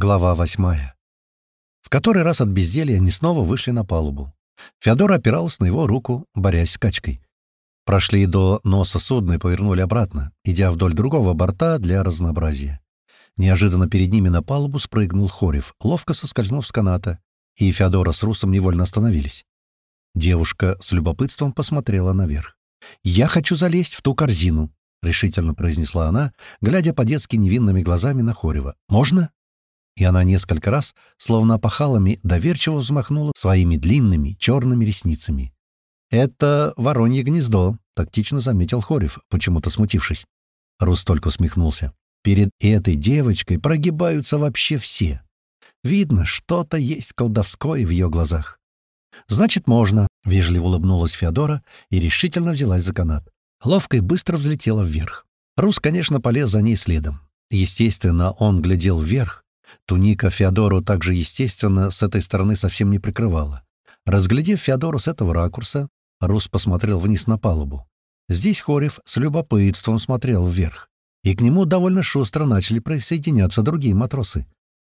Глава восьмая. В который раз от безделья они снова вышли на палубу. Феодор опирался на его руку, борясь с качкой. Прошли до носа судна и повернули обратно, идя вдоль другого борта для разнообразия. Неожиданно перед ними на палубу спрыгнул Хорев, ловко соскользнув с каната, и Феодора с Русом невольно остановились. Девушка с любопытством посмотрела наверх. «Я хочу залезть в ту корзину», — решительно произнесла она, глядя по-детски невинными глазами на Хорева. «Можно?» И она несколько раз, словно опахалами, доверчиво взмахнула своими длинными черными ресницами. «Это воронье гнездо», — тактично заметил Хорев, почему-то смутившись. Рус только усмехнулся. «Перед этой девочкой прогибаются вообще все. Видно, что-то есть колдовское в ее глазах». «Значит, можно», — вежливо улыбнулась Феодора и решительно взялась за канат. Ловко и быстро взлетела вверх. Рус, конечно, полез за ней следом. Естественно, он глядел вверх, Туника Феодору также, естественно, с этой стороны совсем не прикрывала. Разглядев Феодору с этого ракурса, Рус посмотрел вниз на палубу. Здесь Хорев с любопытством смотрел вверх, и к нему довольно шустро начали присоединяться другие матросы.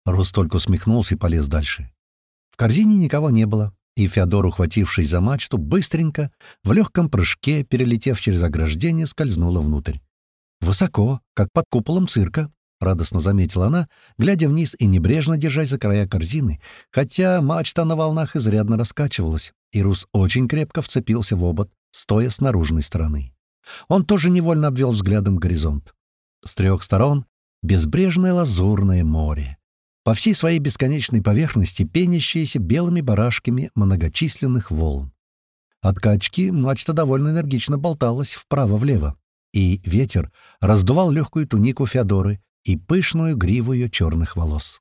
Рус только усмехнулся и полез дальше. В корзине никого не было, и Феодор, ухватившись за мачту, быстренько, в легком прыжке, перелетев через ограждение, скользнула внутрь. Высоко, как под куполом цирка, — радостно заметила она, глядя вниз и небрежно держась за края корзины, хотя мачта на волнах изрядно раскачивалась, и Рус очень крепко вцепился в обод, стоя с наружной стороны. Он тоже невольно обвел взглядом горизонт. С трех сторон — безбрежное лазурное море. По всей своей бесконечной поверхности пенящиеся белыми барашками многочисленных волн. От качки мачта довольно энергично болталась вправо-влево, и ветер раздувал легкую тунику Феодоры, и пышную гриву ее черных волос.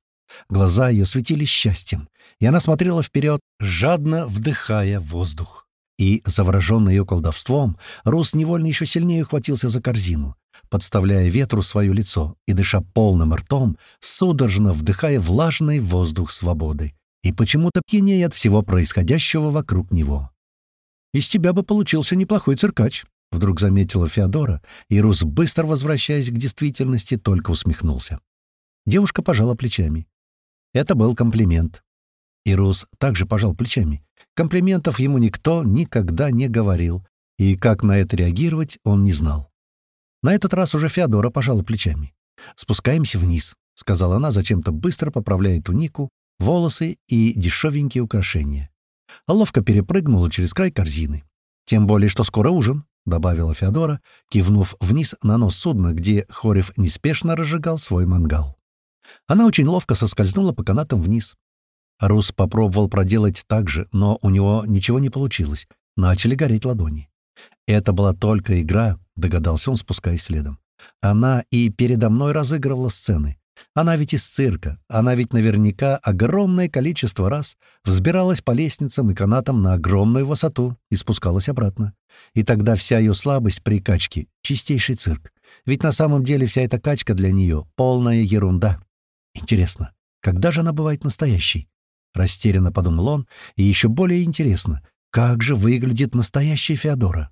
Глаза ее светились счастьем, и она смотрела вперед, жадно вдыхая воздух. И, завороженный ее колдовством, Рус невольно еще сильнее ухватился за корзину, подставляя ветру свое лицо и, дыша полным ртом, судорожно вдыхая влажный воздух свободы и почему-то пьянее от всего происходящего вокруг него. «Из тебя бы получился неплохой циркач», — вдруг заметила Феодора, и Рус, быстро возвращаясь к действительности, только усмехнулся. Девушка пожала плечами. Это был комплимент. И Рус также пожал плечами. Комплиментов ему никто никогда не говорил, и как на это реагировать он не знал. На этот раз уже Феодора пожала плечами. «Спускаемся вниз», — сказала она, зачем-то быстро поправляя тунику, волосы и дешевенькие украшения. ловко перепрыгнула через край корзины. «Тем более, что скоро ужин», — добавила Феодора, кивнув вниз на нос судна, где Хорев неспешно разжигал свой мангал. Она очень ловко соскользнула по канатам вниз. Рус попробовал проделать так же, но у него ничего не получилось. Начали гореть ладони. «Это была только игра», — догадался он, спускаясь следом. «Она и передо мной разыгрывала сцены. Она ведь из цирка, она ведь наверняка огромное количество раз взбиралась по лестницам и канатам на огромную высоту и спускалась обратно. И тогда вся ее слабость при качке — чистейший цирк. Ведь на самом деле вся эта качка для нее — полная ерунда. Интересно, когда же она бывает настоящей? Растерянно подумал он, и еще более интересно, как же выглядит настоящая Феодора?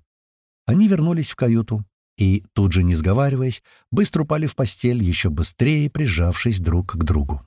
Они вернулись в каюту, и, тут же не сговариваясь, быстро упали в постель, еще быстрее прижавшись друг к другу.